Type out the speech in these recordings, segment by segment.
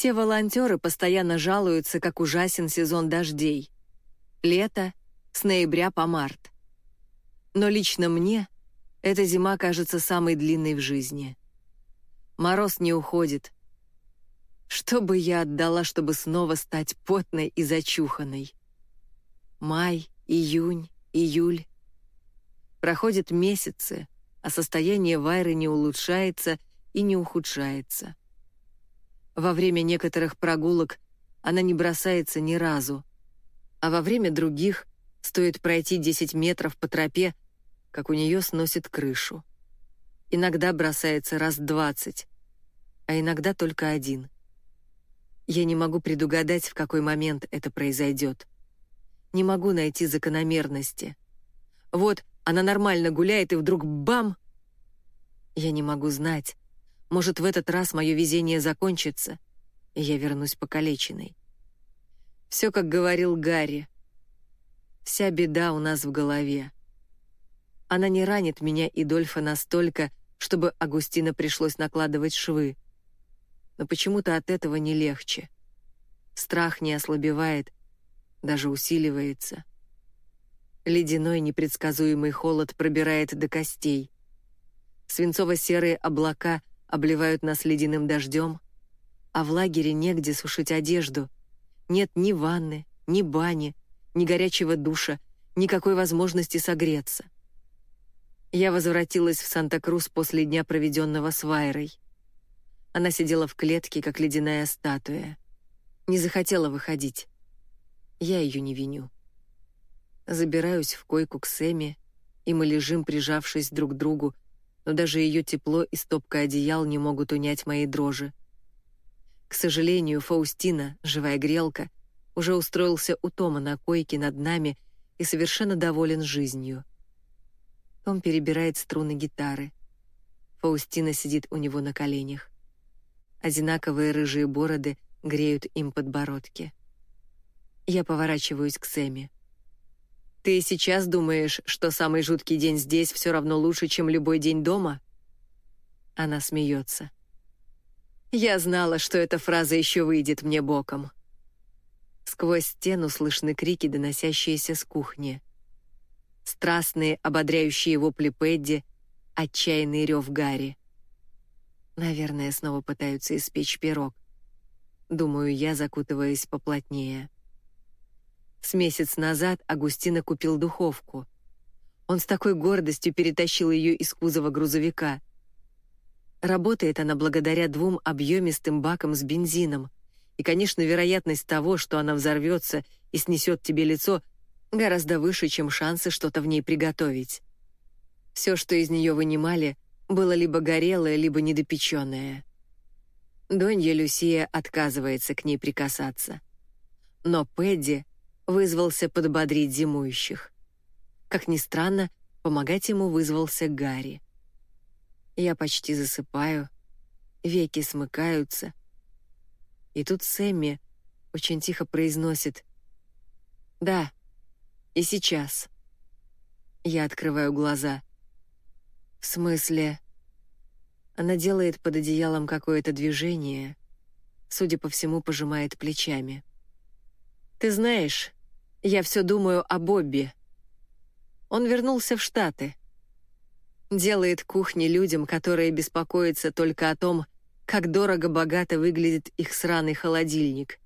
Все волонтеры постоянно жалуются, как ужасен сезон дождей. Лето с ноября по март. Но лично мне эта зима кажется самой длинной в жизни. Мороз не уходит. Что бы я отдала, чтобы снова стать потной и зачуханной? Май, июнь, июль. Проходят месяцы, а состояние Вайры не улучшается и не ухудшается. Во время некоторых прогулок она не бросается ни разу, а во время других стоит пройти 10 метров по тропе, как у нее сносит крышу. Иногда бросается раз 20, а иногда только один. Я не могу предугадать, в какой момент это произойдет. Не могу найти закономерности. Вот она нормально гуляет, и вдруг бам! Я не могу знать. Может, в этот раз мое везение закончится, и я вернусь покалеченной. Все, как говорил Гарри. Вся беда у нас в голове. Она не ранит меня и Дольфа настолько, чтобы Агустина пришлось накладывать швы. Но почему-то от этого не легче. Страх не ослабевает, даже усиливается. Ледяной непредсказуемый холод пробирает до костей. Свинцово-серые облака обливают нас ледяным дождем, а в лагере негде сушить одежду. Нет ни ванны, ни бани, ни горячего душа, никакой возможности согреться. Я возвратилась в Санта-Крус после дня, проведенного с Вайрой. Она сидела в клетке, как ледяная статуя. Не захотела выходить. Я ее не виню. Забираюсь в койку к Сэми, и мы лежим, прижавшись друг к другу, но даже ее тепло и стопка одеял не могут унять мои дрожи. К сожалению, Фаустина, живая грелка, уже устроился у Тома на койке над нами и совершенно доволен жизнью. Том перебирает струны гитары. Фаустина сидит у него на коленях. Одинаковые рыжие бороды греют им подбородки. Я поворачиваюсь к Сэми. «Ты сейчас думаешь, что самый жуткий день здесь все равно лучше, чем любой день дома?» Она смеется. «Я знала, что эта фраза еще выйдет мне боком». Сквозь стену слышны крики, доносящиеся с кухни. Страстные, ободряющие вопли Пэдди, отчаянный рев Гарри. Наверное, снова пытаются испечь пирог. Думаю я, закутываясь поплотнее. С месяц назад Агустина купил духовку. Он с такой гордостью перетащил ее из кузова грузовика. Работает она благодаря двум объемистым бакам с бензином. И, конечно, вероятность того, что она взорвется и снесет тебе лицо, гораздо выше, чем шансы что-то в ней приготовить. Все, что из нее вынимали, было либо горелое, либо недопеченное. Донья Люсия отказывается к ней прикасаться. Но Пэдди вызвался подбодрить зимующих. Как ни странно, помогать ему вызвался Гарри. Я почти засыпаю, веки смыкаются. И тут Сэмми очень тихо произносит «Да, и сейчас». Я открываю глаза. «В смысле?» Она делает под одеялом какое-то движение, судя по всему, пожимает плечами. «Ты знаешь, я все думаю о Бобби. Он вернулся в Штаты. Делает кухни людям, которые беспокоятся только о том, как дорого-богато выглядит их сраный холодильник.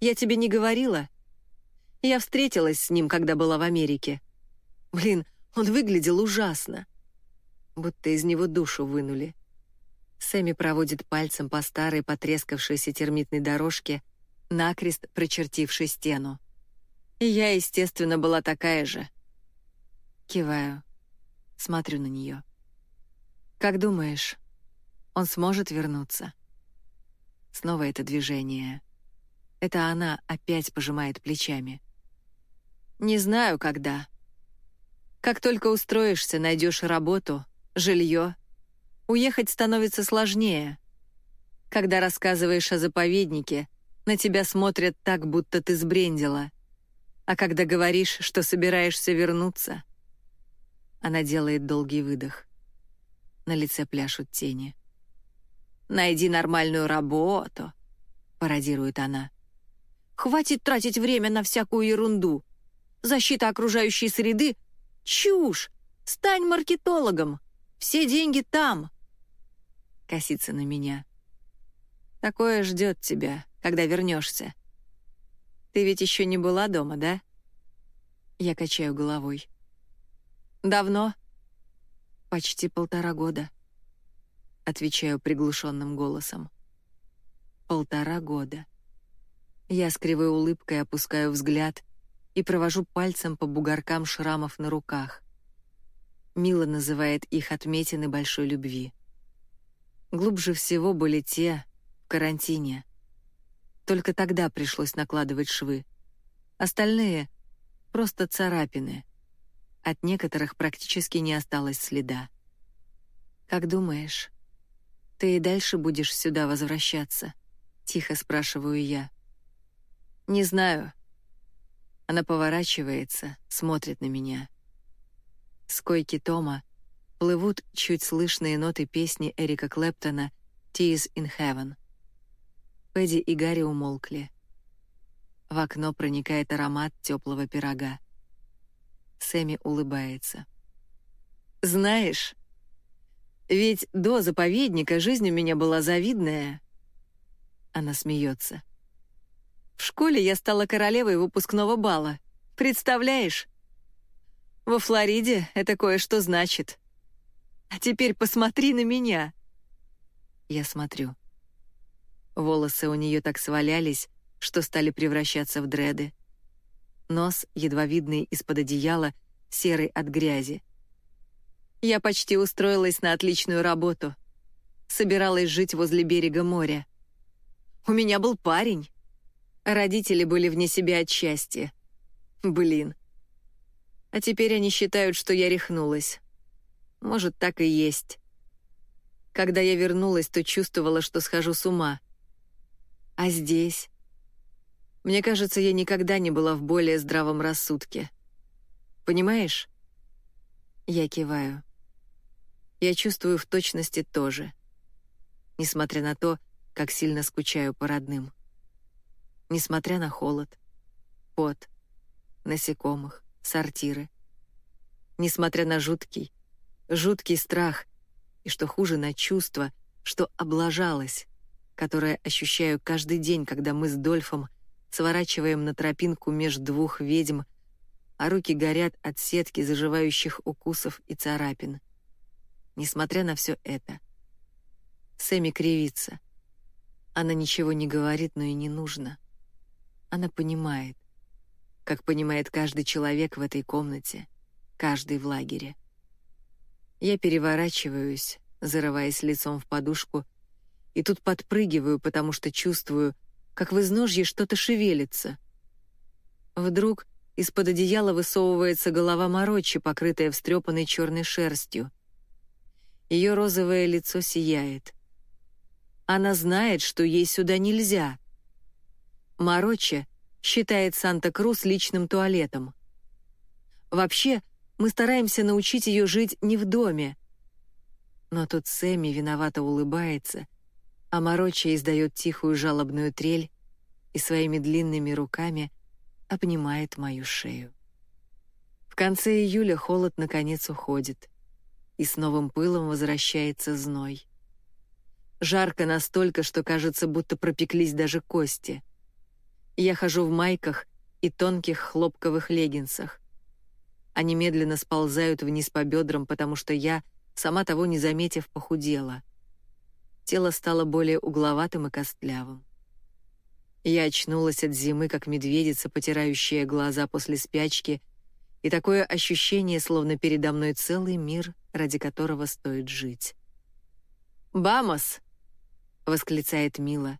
Я тебе не говорила? Я встретилась с ним, когда была в Америке. Блин, он выглядел ужасно. Будто из него душу вынули. Сэмми проводит пальцем по старой потрескавшейся термитной дорожке, накрест прочертившей стену. Я, естественно, была такая же. Киваю. Смотрю на нее. «Как думаешь, он сможет вернуться?» Снова это движение. Это она опять пожимает плечами. «Не знаю, когда. Как только устроишься, найдешь работу, жилье, уехать становится сложнее. Когда рассказываешь о заповеднике, на тебя смотрят так, будто ты сбрендила. А когда говоришь, что собираешься вернуться... Она делает долгий выдох. На лице пляшут тени. «Найди нормальную работу. — пародирует она. «Хватит тратить время на всякую ерунду. Защита окружающей среды — чушь! Стань маркетологом! Все деньги там!» Косится на меня. «Такое ждет тебя, когда вернешься. Ты ведь еще не была дома, да?» Я качаю головой. «Давно?» «Почти полтора года», — отвечаю приглушенным голосом. «Полтора года». Я с кривой улыбкой опускаю взгляд и провожу пальцем по бугоркам шрамов на руках. Мила называет их отметины большой любви. Глубже всего были те в карантине. Только тогда пришлось накладывать швы. Остальные — просто царапины. От некоторых практически не осталось следа. «Как думаешь, ты и дальше будешь сюда возвращаться?» — тихо спрашиваю я. «Не знаю». Она поворачивается, смотрит на меня. С койки Тома плывут чуть слышные ноты песни Эрика Клэптона «Tears in Heaven». Пэдди и Гарри умолкли. В окно проникает аромат теплого пирога. Сэмми улыбается. «Знаешь, ведь до заповедника жизнь у меня была завидная». Она смеется. «В школе я стала королевой выпускного бала. Представляешь? Во Флориде это кое-что значит. А теперь посмотри на меня. Я смотрю. Волосы у нее так свалялись, что стали превращаться в дреды. Нос, едва видный из-под одеяла, серый от грязи. Я почти устроилась на отличную работу. Собиралась жить возле берега моря. У меня был парень. Родители были вне себя от счастья. Блин. А теперь они считают, что я рехнулась. Может, так и есть. Когда я вернулась, то чувствовала, что схожу с ума. А здесь? Мне кажется, я никогда не была в более здравом рассудке. Понимаешь? Я киваю. Я чувствую в точности тоже. Несмотря на то, как сильно скучаю по родным. Несмотря на холод, пот, насекомых, сортиры. Несмотря на жуткий, жуткий страх и, что хуже, на чувство, что облажалась, которое ощущаю каждый день, когда мы с Дольфом сворачиваем на тропинку между двух ведьм, а руки горят от сетки заживающих укусов и царапин. Несмотря на все это, Сэмми кривится. Она ничего не говорит, но и не нужно. Она понимает, как понимает каждый человек в этой комнате, каждый в лагере. Я переворачиваюсь, зарываясь лицом в подушку, и тут подпрыгиваю, потому что чувствую, как в изножье что-то шевелится. Вдруг из-под одеяла высовывается голова Морочи, покрытая встрепанной черной шерстью. Ее розовое лицо сияет. Она знает, что ей сюда нельзя. Морочи считает Санта-Крус личным туалетом. Вообще, мы стараемся научить ее жить не в доме. Но тут Сэмми виновато улыбается, а Мороча издает тихую жалобную трель и своими длинными руками обнимает мою шею. В конце июля холод наконец уходит, и с новым пылом возвращается зной. Жарко настолько, что кажется, будто пропеклись даже кости. Я хожу в майках и тонких хлопковых леггинсах. Они медленно сползают вниз по бедрам, потому что я, сама того не заметив, похудела. Тело стало более угловатым и костлявым. Я очнулась от зимы, как медведица, потирающая глаза после спячки, и такое ощущение, словно передо мной целый мир, ради которого стоит жить. «Бамос!» — восклицает Мила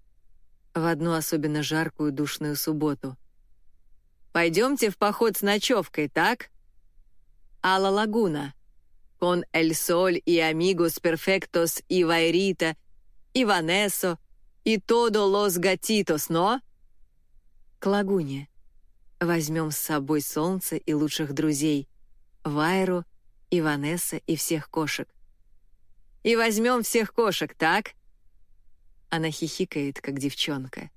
в одну особенно жаркую душную субботу. «Пойдемте в поход с ночевкой, так?» la laguna, con el sol y amigos perfectos y Vairita, Vanessa, y todos los gatitos, но...» «К лагуне. Возьмем с собой солнце и лучших друзей, Вайру, и Ванесса, и всех кошек. И возьмем всех кошек, так?» Она хихикает, как девчонка.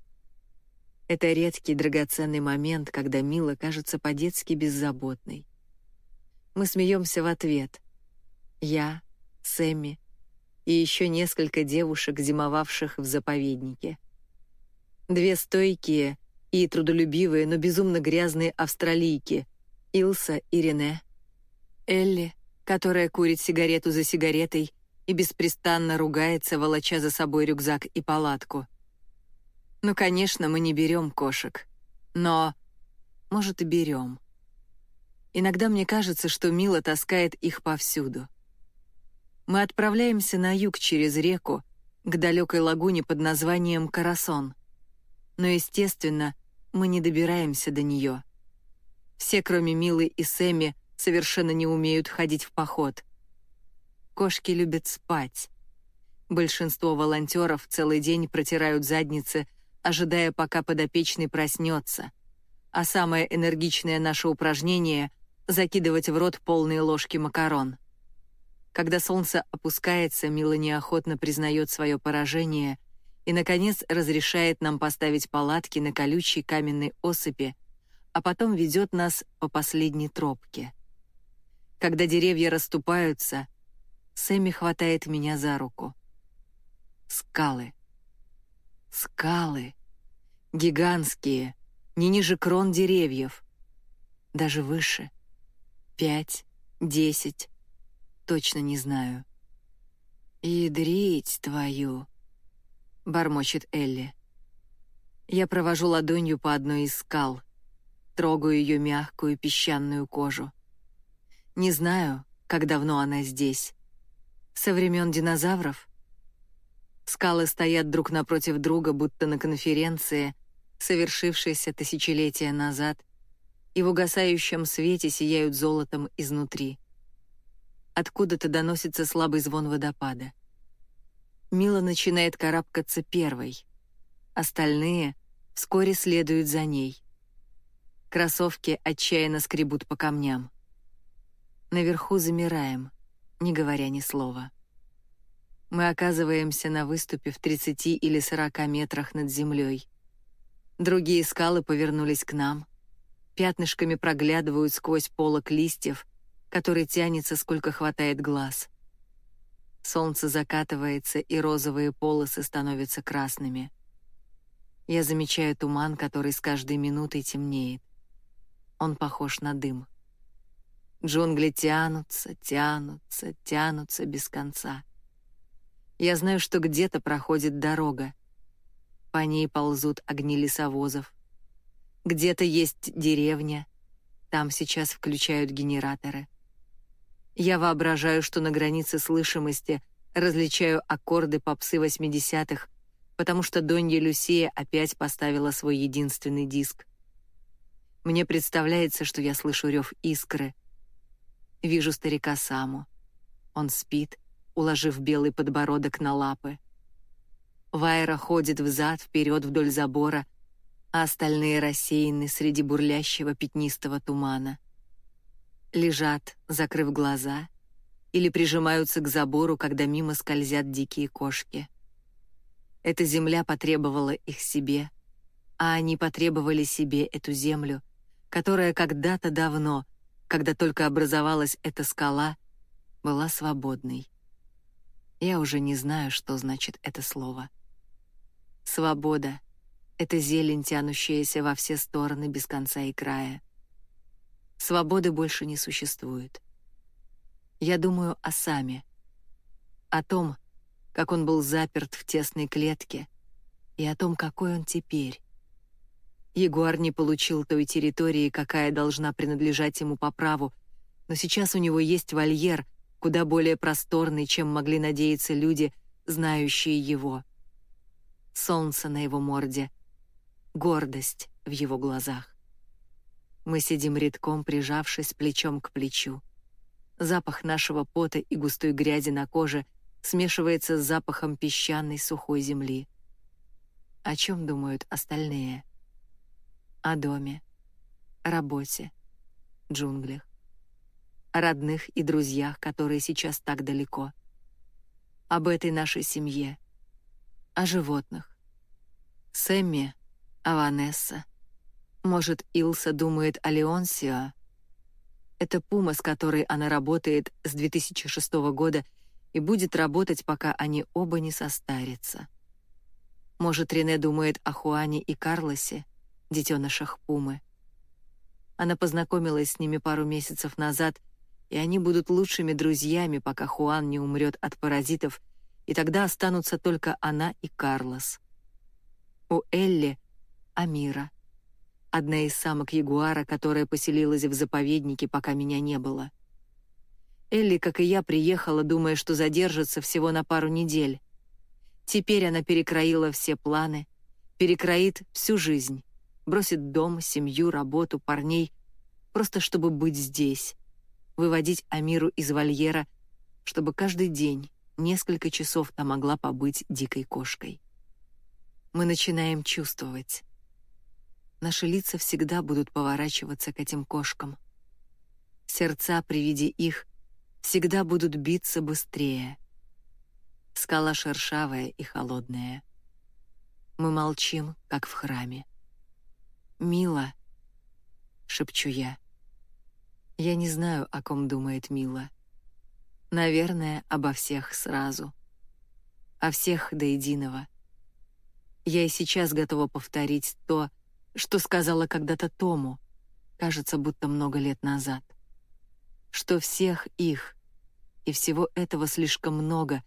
Это редкий драгоценный момент, когда Мила кажется по-детски беззаботной. Мы смеемся в ответ. Я, Сэмми и еще несколько девушек, зимовавших в заповеднике. Две стойкие и трудолюбивые, но безумно грязные австралийки — Илса и Рене. Элли, которая курит сигарету за сигаретой и беспрестанно ругается, волоча за собой рюкзак и палатку. Ну, конечно, мы не берем кошек, но, может, и берем. Иногда мне кажется, что Мила таскает их повсюду. Мы отправляемся на юг через реку, к далекой лагуне под названием Карасон. Но, естественно, мы не добираемся до нее. Все, кроме Милы и Сэмми, совершенно не умеют ходить в поход. Кошки любят спать. Большинство волонтеров целый день протирают задницы, ожидая, пока подопечный проснется. А самое энергичное наше упражнение — закидывать в рот полные ложки макарон. Когда солнце опускается, Мила неохотно признает свое поражение и, наконец, разрешает нам поставить палатки на колючей каменной осыпи, а потом ведет нас по последней тропке. Когда деревья расступаются, Сэмми хватает меня за руку. Скалы. Скалы. Гигантские, не ниже крон деревьев. Даже выше. Пять, десять, точно не знаю. «Ядрить твою!» — бормочет Элли. Я провожу ладонью по одной из скал, трогаю ее мягкую песчаную кожу. Не знаю, как давно она здесь. Со времен динозавров? Скалы стоят друг напротив друга, будто на конференции, совершившейся тысячелетия назад, и в угасающем свете сияют золотом изнутри. Откуда-то доносится слабый звон водопада. Мила начинает карабкаться первой. Остальные вскоре следуют за ней. Кроссовки отчаянно скребут по камням. Наверху замираем, не говоря ни слова. Мы оказываемся на выступе в 30 или 40 метрах над землей. Другие скалы повернулись к нам. Пятнышками проглядывают сквозь полок листьев, который тянется, сколько хватает глаз. Солнце закатывается, и розовые полосы становятся красными. Я замечаю туман, который с каждой минутой темнеет. Он похож на дым. Джунгли тянутся, тянутся, тянутся без конца. Я знаю, что где-то проходит дорога. По ней ползут огни лесовозов. Где-то есть деревня. Там сейчас включают генераторы. Я воображаю, что на границе слышимости различаю аккорды попсы 80-х, потому что Донья Люсия опять поставила свой единственный диск. Мне представляется, что я слышу рев искры. Вижу старика Саму. Он спит, уложив белый подбородок на лапы. Вайра ходит взад-вперед вдоль забора, а остальные рассеяны среди бурлящего пятнистого тумана лежат, закрыв глаза, или прижимаются к забору, когда мимо скользят дикие кошки. Эта земля потребовала их себе, а они потребовали себе эту землю, которая когда-то давно, когда только образовалась эта скала, была свободной. Я уже не знаю, что значит это слово. Свобода — это зелень, тянущаяся во все стороны без конца и края. Свободы больше не существует. Я думаю о Саме, о том, как он был заперт в тесной клетке, и о том, какой он теперь. Егор не получил той территории, какая должна принадлежать ему по праву, но сейчас у него есть вольер, куда более просторный, чем могли надеяться люди, знающие его. Солнце на его морде, гордость в его глазах. Мы сидим редком, прижавшись плечом к плечу. Запах нашего пота и густой грязи на коже смешивается с запахом песчаной сухой земли. О чем думают остальные? О доме, работе, джунглях, родных и друзьях, которые сейчас так далеко, об этой нашей семье, о животных. Сэмми А Ванесса? Может, Илса думает о Леонсио? Это пума, с которой она работает с 2006 года и будет работать, пока они оба не состарятся. Может, Рене думает о Хуане и Карлосе, детенышах пумы. Она познакомилась с ними пару месяцев назад, и они будут лучшими друзьями, пока Хуан не умрет от паразитов, и тогда останутся только она и Карлос. У Элли — Амира — одна из самок ягуара, которая поселилась в заповеднике, пока меня не было. Элли, как и я, приехала, думая, что задержится всего на пару недель. Теперь она перекроила все планы, перекроит всю жизнь, бросит дом, семью, работу, парней, просто чтобы быть здесь, выводить Амиру из вольера, чтобы каждый день, несколько часов та могла побыть дикой кошкой. Мы начинаем чувствовать. Наши лица всегда будут поворачиваться к этим кошкам. Сердца при виде их всегда будут биться быстрее. Скала шершавая и холодная. Мы молчим, как в храме. «Мила», — шепчу я. Я не знаю, о ком думает Мила. Наверное, обо всех сразу. О всех до единого. Я и сейчас готова повторить то, что сказала когда-то Тому, кажется, будто много лет назад. Что всех их и всего этого слишком много,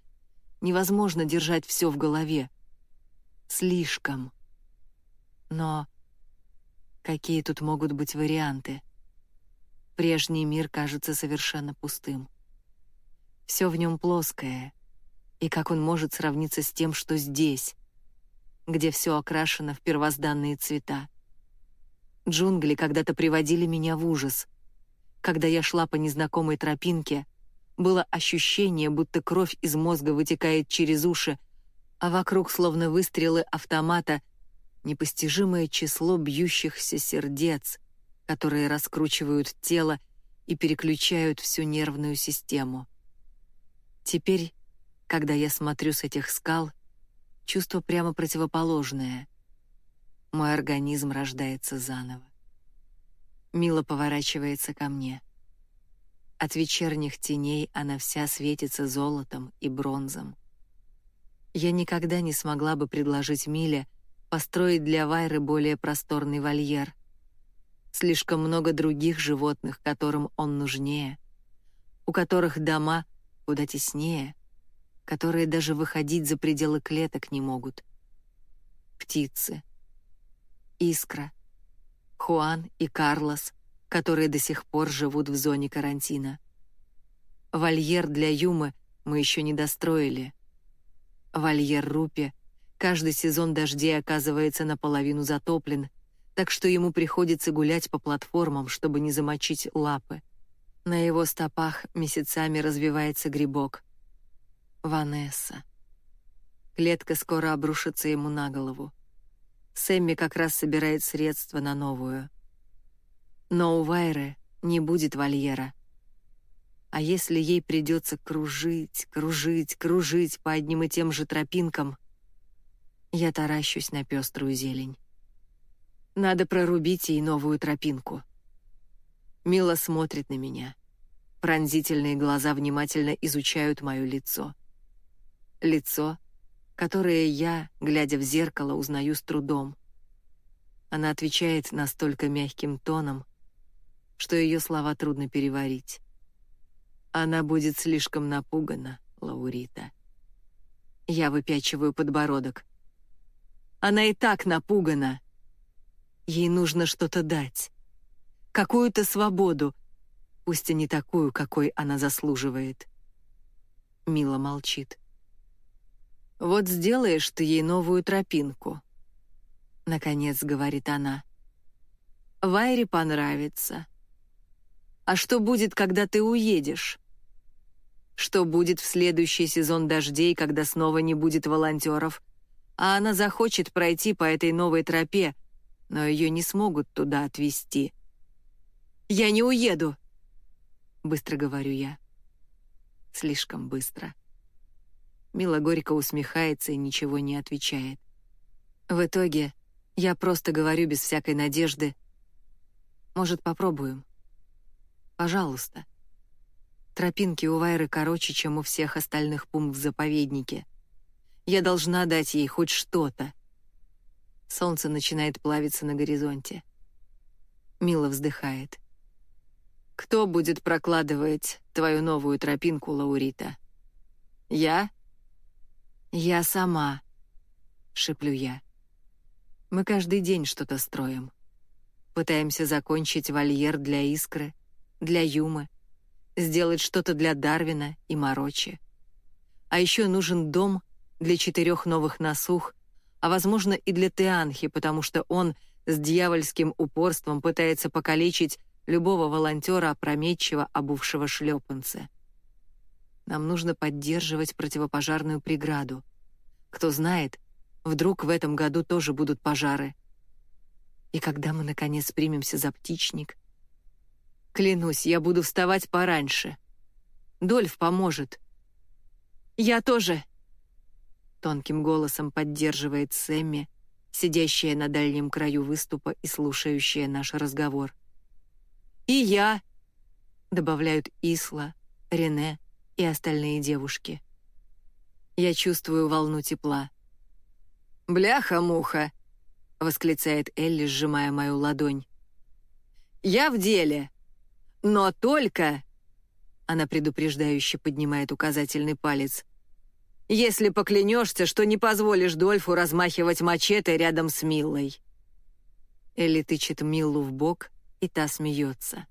невозможно держать все в голове. Слишком. Но какие тут могут быть варианты? Прежний мир кажется совершенно пустым. Все в нем плоское, и как он может сравниться с тем, что здесь, где все окрашено в первозданные цвета? Джунгли когда-то приводили меня в ужас. Когда я шла по незнакомой тропинке, было ощущение, будто кровь из мозга вытекает через уши, а вокруг, словно выстрелы автомата, непостижимое число бьющихся сердец, которые раскручивают тело и переключают всю нервную систему. Теперь, когда я смотрю с этих скал, чувство прямо противоположное — мой организм рождается заново. Мила поворачивается ко мне. От вечерних теней она вся светится золотом и бронзом. Я никогда не смогла бы предложить Миле построить для Вайры более просторный вольер. Слишком много других животных, которым он нужнее, у которых дома куда теснее, которые даже выходить за пределы клеток не могут. Птицы — Искра, Хуан и Карлос, которые до сих пор живут в зоне карантина. Вольер для Юмы мы еще не достроили. Вольер Рупи каждый сезон дождей оказывается наполовину затоплен, так что ему приходится гулять по платформам, чтобы не замочить лапы. На его стопах месяцами развивается грибок. Ванесса. Клетка скоро обрушится ему на голову. Сэмми как раз собирает средства на новую. Но у Вайры не будет вольера. А если ей придется кружить, кружить, кружить по одним и тем же тропинкам, я таращусь на пеструю зелень. Надо прорубить ей новую тропинку. Мила смотрит на меня. Пронзительные глаза внимательно изучают мое лицо. Лицо, которые я, глядя в зеркало, узнаю с трудом. Она отвечает настолько мягким тоном, что ее слова трудно переварить. Она будет слишком напугана, Лаурита. Я выпячиваю подбородок. Она и так напугана. Ей нужно что-то дать. Какую-то свободу, пусть и не такую, какой она заслуживает. Мила молчит. Вот сделаешь ты ей новую тропинку. Наконец говорит она. Вайре понравится. А что будет, когда ты уедешь? Что будет в следующий сезон дождей, когда снова не будет волонтеров, а она захочет пройти по этой новой тропе, но ее не смогут туда отвезти. «Я не уеду!» — быстро говорю я. Слишком быстро. Мила горько усмехается и ничего не отвечает. В итоге Я просто говорю без всякой надежды. Может, попробуем? Пожалуйста. Тропинки у Вайры короче, чем у всех остальных пум в заповеднике. Я должна дать ей хоть что-то. Солнце начинает плавиться на горизонте. Мила вздыхает. «Кто будет прокладывать твою новую тропинку, Лаурита?» «Я?» «Я сама», — шеплю я. «Мы каждый день что-то строим. Пытаемся закончить вольер для Искры, для Юмы, сделать что-то для Дарвина и Морочи. А еще нужен дом для четырех новых насух, а, возможно, и для Теанхи, потому что он с дьявольским упорством пытается покалечить любого волонтера, опрометчиво обувшего шлепанцы. Нам нужно поддерживать противопожарную преграду. Кто знает, вдруг в этом году тоже будут пожары. И когда мы, наконец, примемся за птичник? Клянусь, я буду вставать пораньше. Дольф поможет. «Я тоже!» Тонким голосом поддерживает Сэмми, сидящая на дальнем краю выступа и слушающая наш разговор. «И я!» — добавляют Исла, Рене и остальные девушки. Я чувствую волну тепла. «Бляха-муха!» — восклицает Элли, сжимая мою ладонь. «Я в деле! Но только...» Она предупреждающе поднимает указательный палец. «Если поклянешься, что не позволишь Дольфу размахивать мачете рядом с Миллой». Элли тычет Миллу в бок, и та смеется.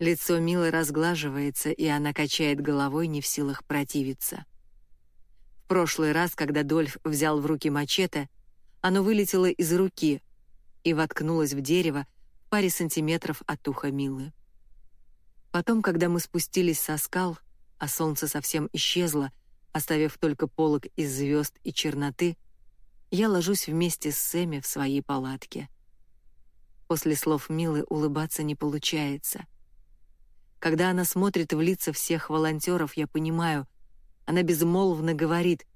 Лицо Милы разглаживается, и она качает головой, не в силах противиться. В прошлый раз, когда Дольф взял в руки мачете, оно вылетело из руки и воткнулось в дерево в паре сантиметров от уха Милы. Потом, когда мы спустились со скал, а солнце совсем исчезло, оставив только полог из звезд и черноты, я ложусь вместе с Сэмми в своей палатке. После слов Милы улыбаться не получается — когда она смотрит в лица всех волонтеров, я понимаю, она безмолвно говорит,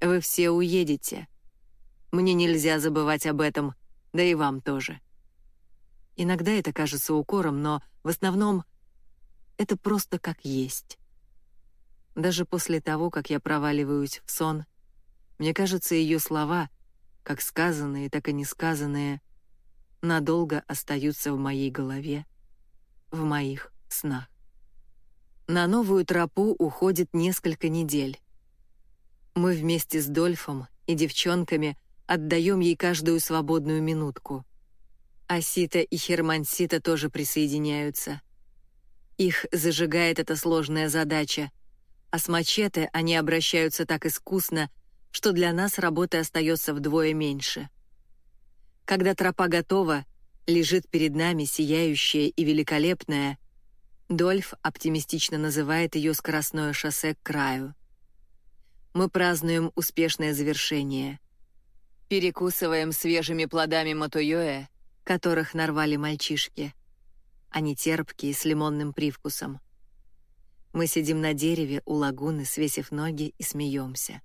«Вы все уедете. Мне нельзя забывать об этом, да и вам тоже». Иногда это кажется укором, но в основном это просто как есть. Даже после того, как я проваливаюсь в сон, мне кажется, ее слова, как сказанные, так и несказанные, надолго остаются в моей голове, в моих снах. На новую тропу уходит несколько недель. Мы вместе с Дольфом и девчонками отдаем ей каждую свободную минутку. Асита и Хермансита тоже присоединяются. Их зажигает эта сложная задача, а с мачете они обращаются так искусно, что для нас работы остается вдвое меньше. Когда тропа готова, лежит перед нами сияющая и великолепная, Дольф оптимистично называет ее скоростное шоссе к краю. Мы празднуем успешное завершение. Перекусываем свежими плодами матуёэ, которых нарвали мальчишки. Они терпкие, с лимонным привкусом. Мы сидим на дереве у лагуны, свесив ноги и смеемся.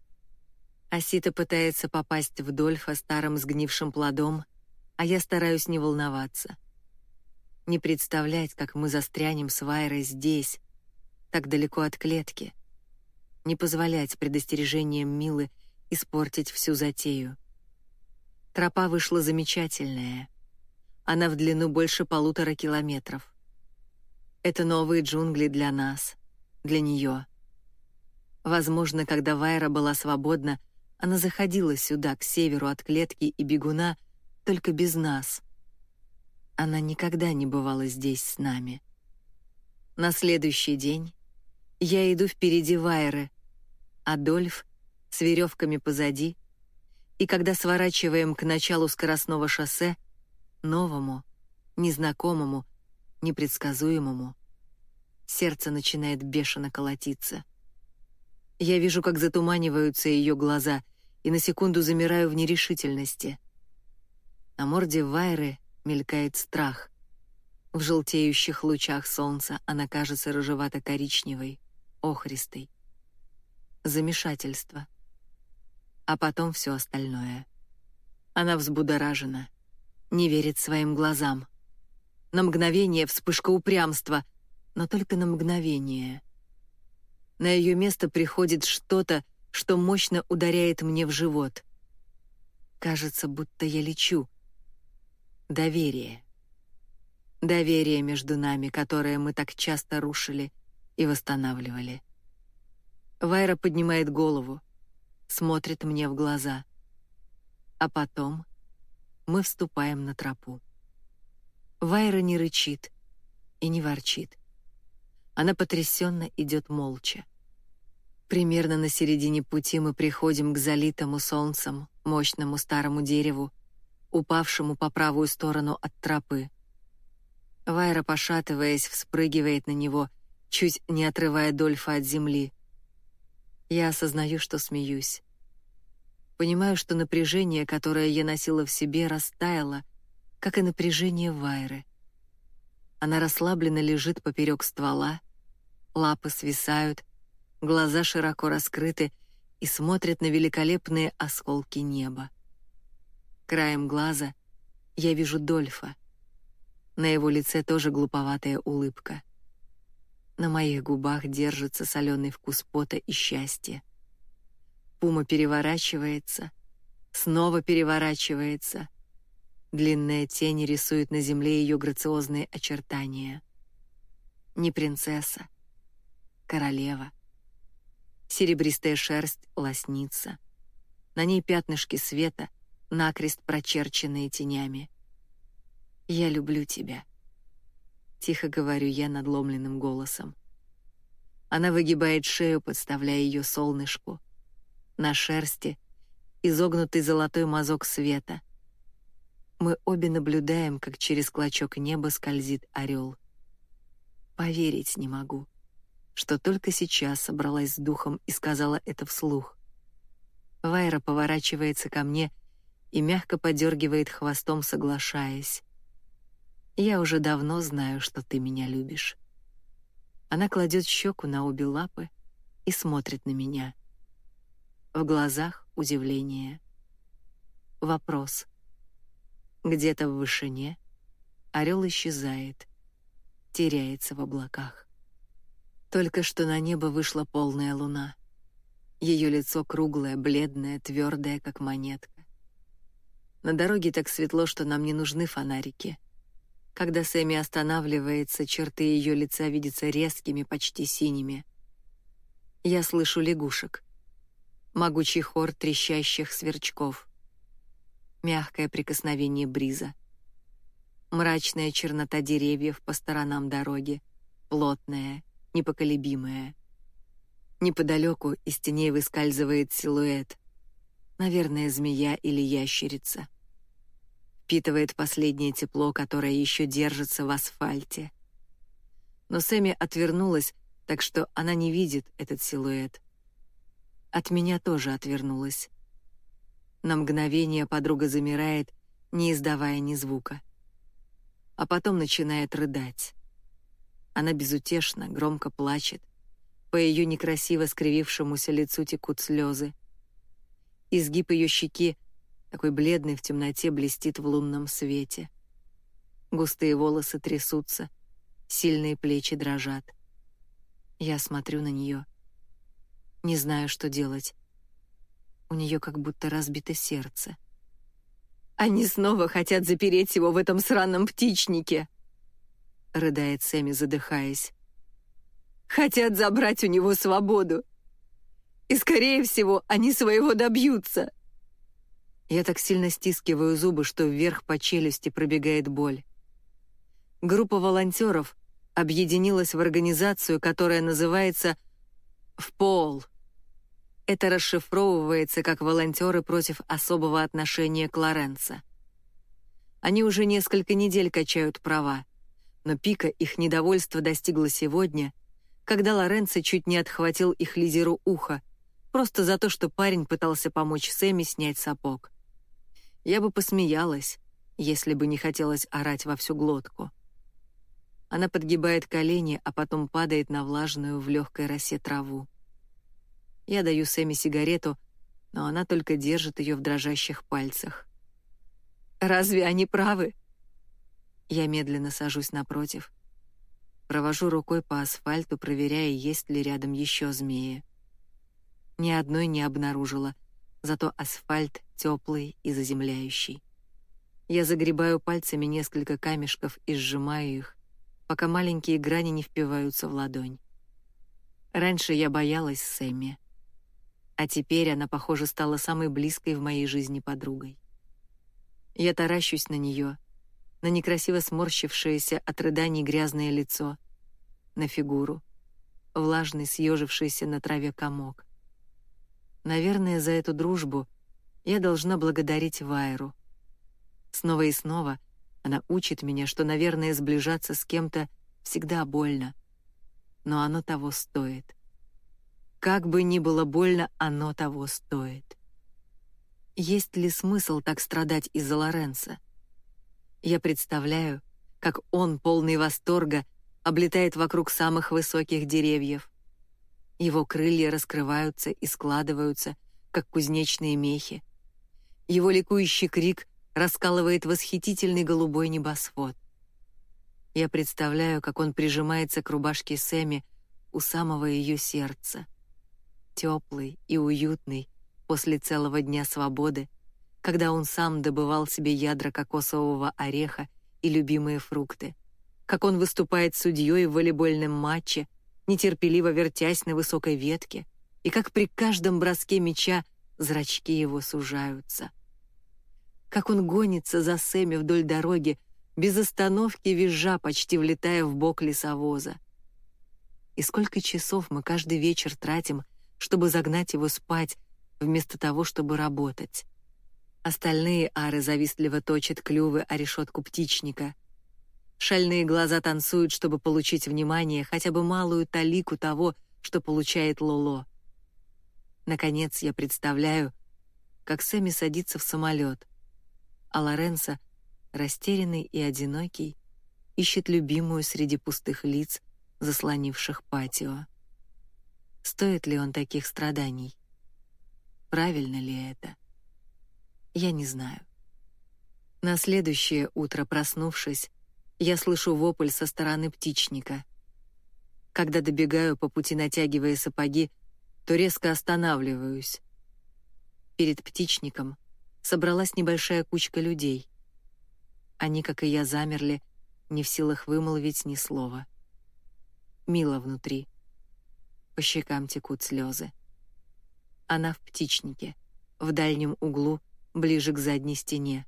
Асита пытается попасть в Дольфа старым сгнившим плодом, а я стараюсь не волноваться — не представлять, как мы застрянем с Вайрой здесь, так далеко от клетки. Не позволять предостережениям Милы испортить всю затею. Тропа вышла замечательная. Она в длину больше полутора километров. Это новые джунгли для нас, для нее. Возможно, когда Вайра была свободна, она заходила сюда, к северу от клетки и бегуна, только без нас — она никогда не бывала здесь с нами. На следующий день я иду впереди Вайры, Адольф с веревками позади, и когда сворачиваем к началу скоростного шоссе, новому, незнакомому, непредсказуемому, сердце начинает бешено колотиться. Я вижу, как затуманиваются ее глаза, и на секунду замираю в нерешительности. На морде Вайры мелькает страх. В желтеющих лучах солнца она кажется рыжевато-коричневой, охристой. Замешательство. А потом все остальное. Она взбудоражена, не верит своим глазам. На мгновение вспышка упрямства, но только на мгновение. На ее место приходит что-то, что мощно ударяет мне в живот. Кажется, будто я лечу. Доверие. Доверие между нами, которое мы так часто рушили и восстанавливали. Вайра поднимает голову, смотрит мне в глаза. А потом мы вступаем на тропу. Вайра не рычит и не ворчит. Она потрясенно идет молча. Примерно на середине пути мы приходим к залитому солнцем мощному старому дереву, упавшему по правую сторону от тропы. Вайра, пошатываясь, вспрыгивает на него, чуть не отрывая Дольфа от земли. Я осознаю, что смеюсь. Понимаю, что напряжение, которое я носила в себе, растаяло, как и напряжение Вайры. Она расслабленно лежит поперек ствола, лапы свисают, глаза широко раскрыты и смотрит на великолепные осколки неба. Краем глаза я вижу Дольфа. На его лице тоже глуповатая улыбка. На моих губах держится соленый вкус пота и счастья. Пума переворачивается, снова переворачивается. Длинная тень рисует на земле ее грациозные очертания. Не принцесса, королева. Серебристая шерсть лоснится. На ней пятнышки света, накрест прочерченные тенями. «Я люблю тебя», — тихо говорю я надломленным голосом. Она выгибает шею, подставляя ее солнышку. На шерсти изогнутый золотой мазок света. Мы обе наблюдаем, как через клочок неба скользит орел. Поверить не могу что только сейчас собралась с духом и сказала это вслух. Вайра поворачивается ко мне и мягко подергивает хвостом, соглашаясь. «Я уже давно знаю, что ты меня любишь». Она кладет щеку на обе лапы и смотрит на меня. В глазах удивление. Вопрос. Где-то в вышине орел исчезает, теряется в облаках. Только что на небо вышла полная луна. Ее лицо круглое, бледное, твердое, как монетка. На дороге так светло, что нам не нужны фонарики. Когда Сэмми останавливается, черты ее лица видятся резкими, почти синими. Я слышу лягушек. Могучий хор трещащих сверчков. Мягкое прикосновение бриза. Мрачная чернота деревьев по сторонам дороги, плотная, непоколебимая. Неподалеку из теней выскальзывает силуэт. Наверное, змея или ящерица. Впитывает последнее тепло, которое еще держится в асфальте. Но Сэмми отвернулась, так что она не видит этот силуэт. От меня тоже отвернулась. На мгновение подруга замирает, не издавая ни звука. А потом начинает рыдать. Она безутешно, громко плачет. По ее некрасиво скривившемуся лицу текут слезы. Изгиб ее щеки, такой бледный в темноте, блестит в лунном свете. Густые волосы трясутся, сильные плечи дрожат. Я смотрю на нее. Не знаю, что делать. У нее как будто разбито сердце. Они снова хотят запереть его в этом сраном птичнике. — рыдает Сэмми, задыхаясь. «Хотят забрать у него свободу. И, скорее всего, они своего добьются». Я так сильно стискиваю зубы, что вверх по челюсти пробегает боль. Группа волонтеров объединилась в организацию, которая называется «В пол». Это расшифровывается как волонтеры против особого отношения к Лоренцо. Они уже несколько недель качают права но пика их недовольства достигла сегодня, когда Лоренцо чуть не отхватил их лидеру ухо, просто за то, что парень пытался помочь Сэмми снять сапог. Я бы посмеялась, если бы не хотелось орать во всю глотку. Она подгибает колени, а потом падает на влажную в легкой росе траву. Я даю Сэмми сигарету, но она только держит ее в дрожащих пальцах. Разве они правы? Я медленно сажусь напротив. Провожу рукой по асфальту, проверяя, есть ли рядом еще змеи. Ни одной не обнаружила, зато асфальт теплый и заземляющий. Я загребаю пальцами несколько камешков и сжимаю их, пока маленькие грани не впиваются в ладонь. Раньше я боялась Сэмми, а теперь она, похоже, стала самой близкой в моей жизни подругой. Я таращусь на нее, на некрасиво сморщившееся от рыданий грязное лицо, на фигуру, влажный съежившийся на траве комок. Наверное, за эту дружбу я должна благодарить Вайру, Снова и снова она учит меня, что, наверное, сближаться с кем-то всегда больно, но оно того стоит. Как бы ни было больно, оно того стоит. Есть ли смысл так страдать из-за Лоренса? Я представляю, как он, полный восторга, облетает вокруг самых высоких деревьев. Его крылья раскрываются и складываются, как кузнечные мехи. Его ликующий крик раскалывает восхитительный голубой небосвод. Я представляю, как он прижимается к рубашке Сэмми у самого ее сердца. Теплый и уютный после целого дня свободы, когда он сам добывал себе ядра кокосового ореха и любимые фрукты. Как он выступает судьей в волейбольном матче, нетерпеливо вертясь на высокой ветке, и как при каждом броске мяча зрачки его сужаются как он гонится за Сэмми вдоль дороги, без остановки визжа, почти влетая в бок лесовоза. И сколько часов мы каждый вечер тратим, чтобы загнать его спать, вместо того, чтобы работать. Остальные ары завистливо точат клювы о решетку птичника. Шальные глаза танцуют, чтобы получить внимание, хотя бы малую талику того, что получает Лоло. Наконец я представляю, как Сэмми садится в самолет — а Лоренцо, растерянный и одинокий, ищет любимую среди пустых лиц, заслонивших патио. Стоит ли он таких страданий? Правильно ли это? Я не знаю. На следующее утро, проснувшись, я слышу вопль со стороны птичника. Когда добегаю по пути, натягивая сапоги, то резко останавливаюсь. Перед птичником собралась небольшая кучка людей. Они, как и я, замерли, не в силах вымолвить ни слова. Мила внутри. По щекам текут слезы. Она в птичнике, в дальнем углу, ближе к задней стене.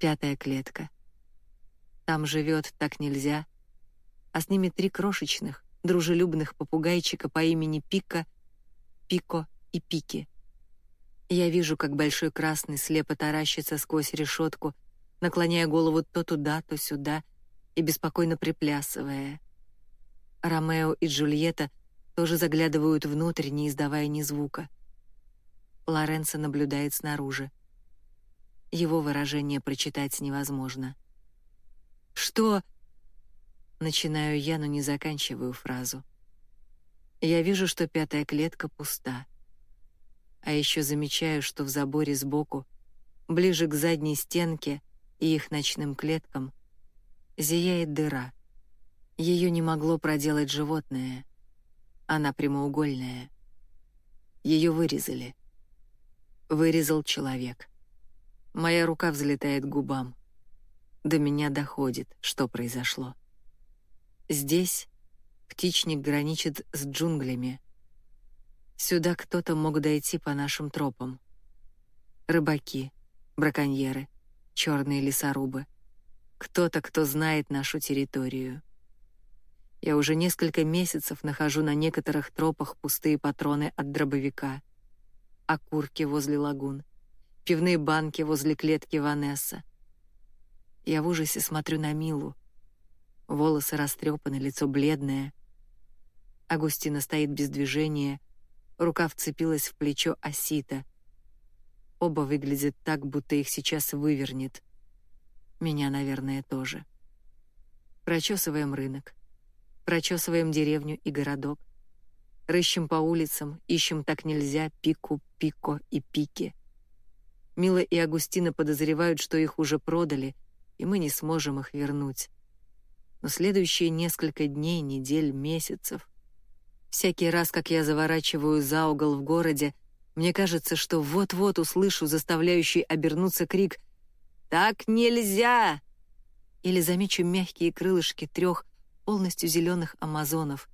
Пятая клетка. Там живет так нельзя, а с ними три крошечных, дружелюбных попугайчика по имени Пика, Пико и Пики — я вижу, как большой красный слепо таращится сквозь решетку, наклоняя голову то туда, то сюда и беспокойно приплясывая. Ромео и Джульетта тоже заглядывают внутрь, не издавая ни звука. Лоренцо наблюдает снаружи. Его выражение прочитать невозможно. «Что?» Начинаю я, но не заканчиваю фразу. Я вижу, что пятая клетка пуста. А еще замечаю, что в заборе сбоку, ближе к задней стенке и их ночным клеткам, зияет дыра. Ее не могло проделать животное. Она прямоугольная. Ее вырезали. Вырезал человек. Моя рука взлетает к губам. До меня доходит, что произошло. Здесь птичник граничит с джунглями, Сюда кто-то мог дойти по нашим тропам. Рыбаки, браконьеры, черные лесорубы. Кто-то, кто знает нашу территорию. Я уже несколько месяцев нахожу на некоторых тропах пустые патроны от дробовика, окурки возле лагун, пивные банки возле клетки Ванесса. Я в ужасе смотрю на Милу. Волосы растрепаны, лицо бледное. Агустина стоит без движения, Рука вцепилась в плечо Асита. Оба выглядят так, будто их сейчас вывернет. Меня, наверное, тоже. Прочесываем рынок. Прочесываем деревню и городок. Рыщем по улицам, ищем так нельзя пику, пико и пики. Мила и Агустина подозревают, что их уже продали, и мы не сможем их вернуть. Но следующие несколько дней, недель, месяцев. Всякий раз, как я заворачиваю за угол в городе, мне кажется, что вот-вот услышу заставляющий обернуться крик «Так нельзя!» или замечу мягкие крылышки трех полностью зеленых амазонов,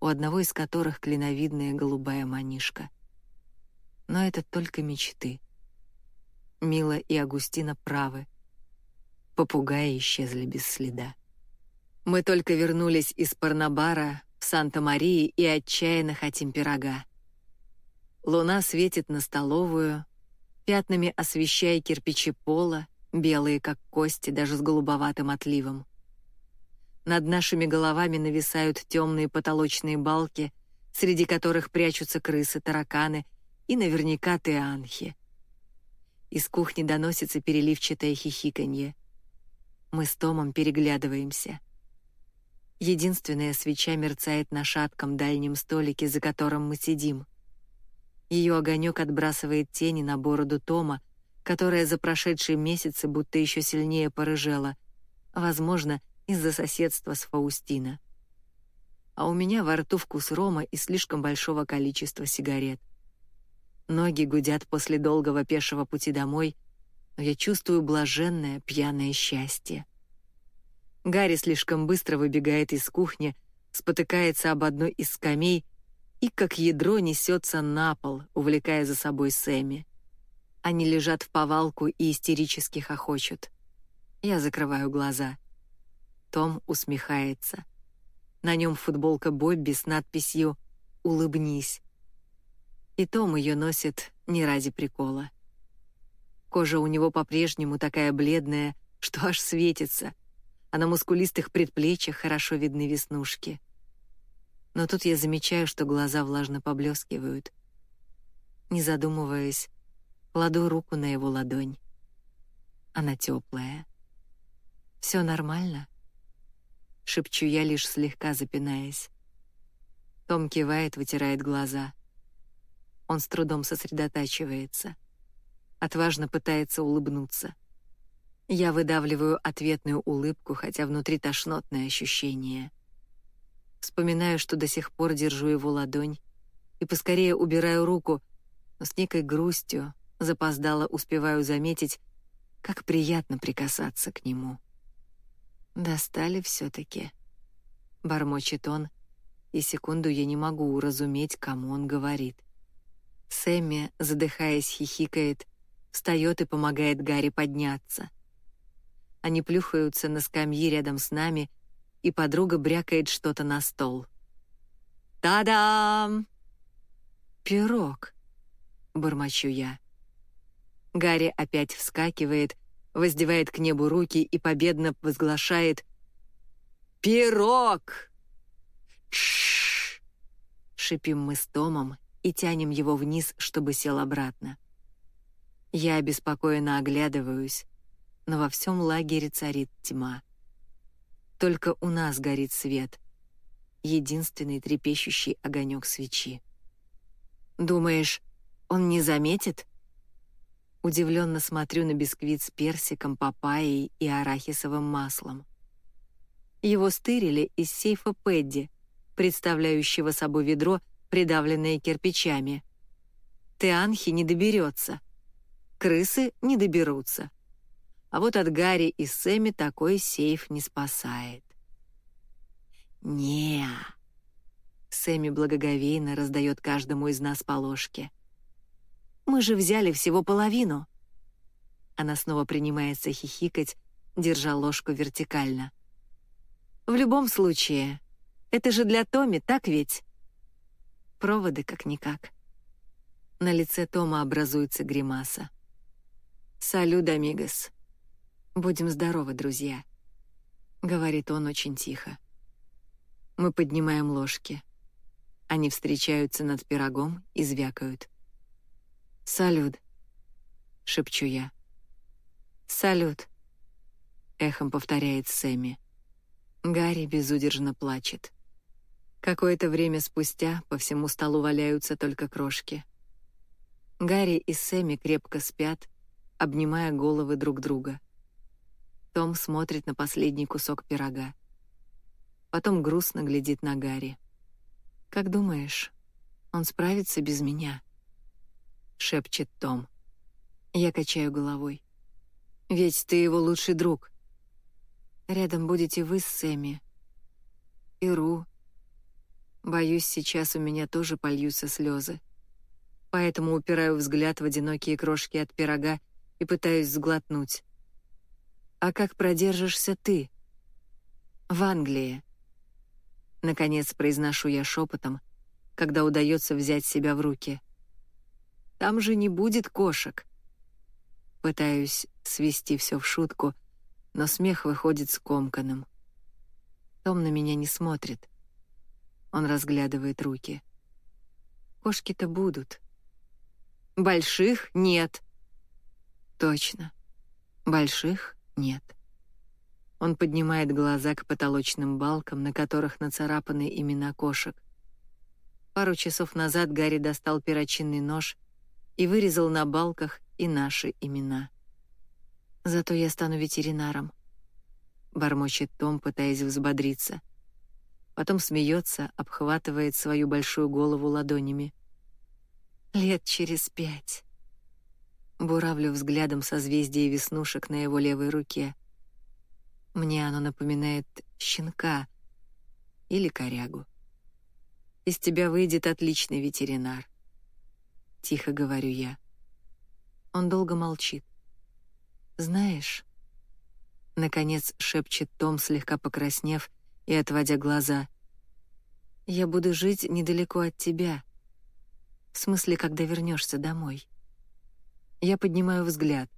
у одного из которых клиновидная голубая манишка. Но это только мечты. Мила и Агустина правы. Попугаи исчезли без следа. Мы только вернулись из Парнабара в Санта-Марии и отчаянно хотим пирога. Луна светит на столовую, пятнами освещая кирпичи пола, белые как кости, даже с голубоватым отливом. Над нашими головами нависают темные потолочные балки, среди которых прячутся крысы, тараканы и наверняка теанхи. Из кухни доносится переливчатое хихиканье. Мы с Томом переглядываемся. Единственная свеча мерцает на шатком дальнем столике, за которым мы сидим. Ее огонек отбрасывает тени на бороду Тома, которая за прошедшие месяцы будто еще сильнее порыжела, возможно, из-за соседства с Фаустина. А у меня во рту вкус рома и слишком большого количества сигарет. Ноги гудят после долгого пешего пути домой, но я чувствую блаженное пьяное счастье. Гарри слишком быстро выбегает из кухни, спотыкается об одной из скамей и как ядро несется на пол, увлекая за собой Сэмми. Они лежат в повалку и истерически хохочут. Я закрываю глаза. Том усмехается. На нем футболка Бобби с надписью «Улыбнись». И Том ее носит не ради прикола. Кожа у него по-прежнему такая бледная, что аж светится, а на мускулистых предплечьях хорошо видны веснушки — но тут я замечаю, что глаза влажно поблескивают. Не задумываясь, кладу руку на его ладонь. Она теплая. Все нормально? Шепчу я, лишь слегка запинаясь. Том кивает, вытирает глаза. Он с трудом сосредотачивается. Отважно пытается улыбнуться. Я выдавливаю ответную улыбку, хотя внутри тошнотное ощущение — Вспоминаю, что до сих пор держу его ладонь, и поскорее убираю руку, но с некой грустью запоздало успеваю заметить, как приятно прикасаться к нему. «Достали все-таки», — бормочет он, и секунду я не могу уразуметь, кому он говорит. Сэмми, задыхаясь, хихикает, встает и помогает Гарри подняться. Они плюхаются на скамьи рядом с нами — и подруга брякает что-то на стол. «Та-дам!» «Пирог», — бормочу я. Гарри опять вскакивает, воздевает к небу руки и победно возглашает «Пирог!» «Тш!» — шипим мы с Томом и тянем его вниз, чтобы сел обратно. Я обеспокоенно оглядываюсь, но во всем лагере царит тьма. Только у нас горит свет. Единственный трепещущий огонек свечи. Думаешь, он не заметит? Удивленно смотрю на бисквит с персиком, папайей и арахисовым маслом. Его стырили из сейфа Пэдди, представляющего собой ведро, придавленное кирпичами. Теанхи не доберется. Крысы не доберутся. А вот от Гарри и Сэмми такой сейф не спасает. не Сэмми благоговейно раздает каждому из нас по ложке. «Мы же взяли всего половину!» Она снова принимается хихикать, держа ложку вертикально. «В любом случае, это же для Томи, так ведь?» Проводы как-никак. На лице Тома образуется гримаса. «Салют, амигос!» «Будем здоровы, друзья», — говорит он очень тихо. Мы поднимаем ложки. Они встречаются над пирогом и звякают. «Салют», — шепчу я. «Салют», — эхом повторяет Сэмми. Гарри безудержно плачет. Какое-то время спустя по всему столу валяются только крошки. Гарри и Сэмми крепко спят, обнимая головы друг друга. Том смотрит на последний кусок пирога. Потом грустно глядит на Гарри. «Как думаешь, он справится без меня?» — шепчет Том. Я качаю головой. «Ведь ты его лучший друг. Рядом будете вы с Сэмми. И Ру. Боюсь, сейчас у меня тоже польются слезы. Поэтому упираю взгляд в одинокие крошки от пирога и пытаюсь сглотнуть. «А как продержишься ты?» «В Англии». Наконец произношу я шепотом, когда удается взять себя в руки. «Там же не будет кошек». Пытаюсь свести все в шутку, но смех выходит скомканным. Том на меня не смотрит. Он разглядывает руки. Кошки-то будут. Больших нет. Точно. Больших нет. Он поднимает глаза к потолочным балкам, на которых нацарапаны имена кошек. Пару часов назад Гарри достал перочинный нож и вырезал на балках и наши имена. Зато я стану ветеринаром. Бормочет Том, пытаясь взбодриться. Потом смеется, обхватывает свою большую голову ладонями. Лет через пять. Буравлю взглядом созвездие веснушек на его левой руке. Мне оно напоминает щенка или корягу. Из тебя выйдет отличный ветеринар. Тихо говорю я. Он долго молчит. Знаешь, наконец шепчет Том, слегка покраснев и отводя глаза. Я буду жить недалеко от тебя. В смысле, когда вернешься домой. Я поднимаю взгляд.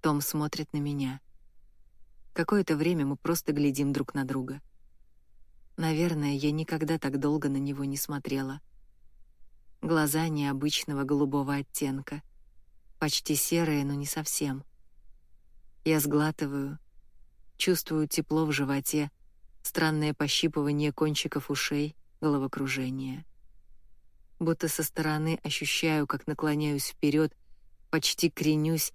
Том смотрит на меня. Какое-то время мы просто глядим друг на друга. Наверное, я никогда так долго на него не смотрела. Глаза необычного голубого оттенка. Почти серые, но не совсем. Я сглатываю, чувствую тепло в животе, странное пощипывание кончиков ушей, головокружение. Будто со стороны ощущаю, как наклоняюсь вперед почти кренюсь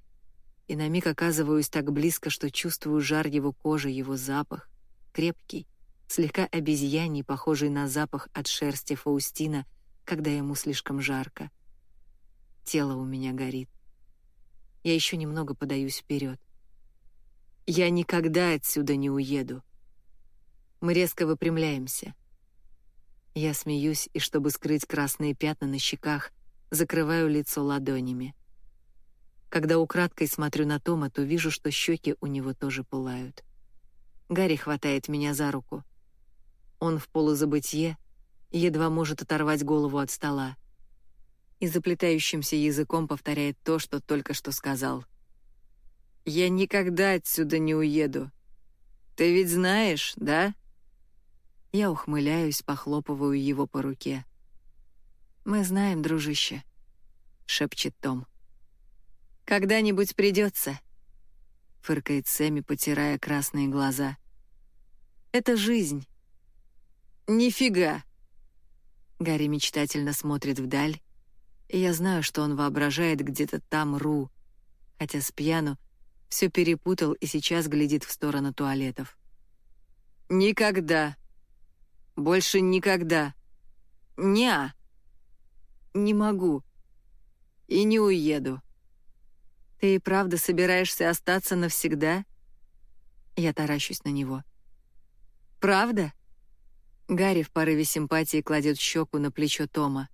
и на миг оказываюсь так близко, что чувствую жар его кожи, его запах, крепкий, слегка обезьяний, похожий на запах от шерсти Фаустина, когда ему слишком жарко. Тело у меня горит. Я еще немного подаюсь вперед. Я никогда отсюда не уеду. Мы резко выпрямляемся. Я смеюсь, и чтобы скрыть красные пятна на щеках, закрываю лицо ладонями. Когда украдкой смотрю на Тома, то вижу, что щеки у него тоже пылают. Гарри хватает меня за руку. Он в полузабытье, едва может оторвать голову от стола. И заплетающимся языком повторяет то, что только что сказал. «Я никогда отсюда не уеду. Ты ведь знаешь, да?» Я ухмыляюсь, похлопываю его по руке. «Мы знаем, дружище», — шепчет Том. Когда-нибудь придется, фыркает Сэмми, потирая красные глаза. Это жизнь. Нифига. Гарри мечтательно смотрит вдаль, и я знаю, что он воображает где-то там Ру, хотя с пьяну все перепутал и сейчас глядит в сторону туалетов. Никогда. Больше никогда. Ня. Не могу. И не уеду. «Ты и правда собираешься остаться навсегда?» Я таращусь на него. «Правда?» Гарри в порыве симпатии кладет щеку на плечо Тома.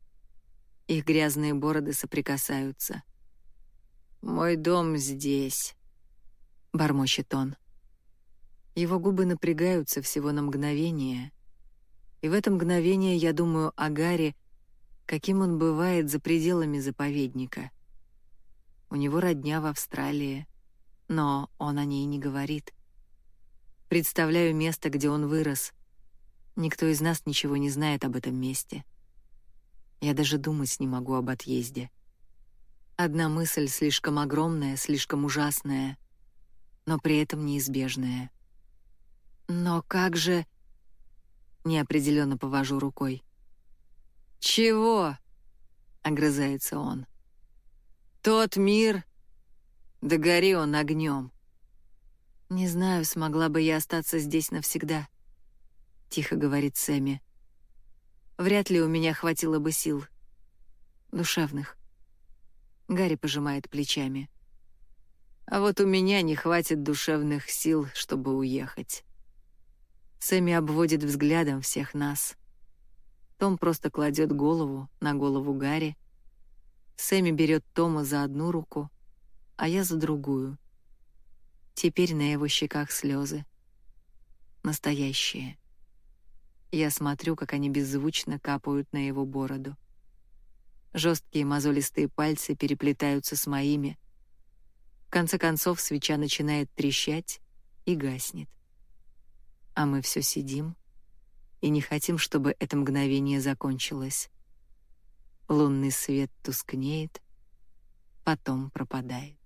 Их грязные бороды соприкасаются. «Мой дом здесь», — бормочет он. Его губы напрягаются всего на мгновение, и в это мгновение я думаю о Гарри, каким он бывает за пределами заповедника — у него родня в Австралии, но он о ней не говорит. Представляю место, где он вырос. Никто из нас ничего не знает об этом месте. Я даже думать не могу об отъезде. Одна мысль слишком огромная, слишком ужасная, но при этом неизбежная. Но как же... Неопределенно повожу рукой. «Чего?» — огрызается он. Тот мир, Да гори он огнем. «Не знаю, смогла бы я остаться здесь навсегда», — тихо говорит Сэмми. «Вряд ли у меня хватило бы сил. Душевных». Гарри пожимает плечами. «А вот у меня не хватит душевных сил, чтобы уехать». Сэмми обводит взглядом всех нас. Том просто кладет голову на голову Гарри. Сэмми берет Тома за одну руку, а я за другую — Теперь на его щеках слезы. Настоящие. Я смотрю, как они беззвучно капают на его бороду. Жесткие мозолистые пальцы переплетаются с моими. В конце концов свеча начинает трещать и гаснет. А мы все сидим и не хотим, чтобы это мгновение закончилось. Лунный свет тускнеет, потом пропадает.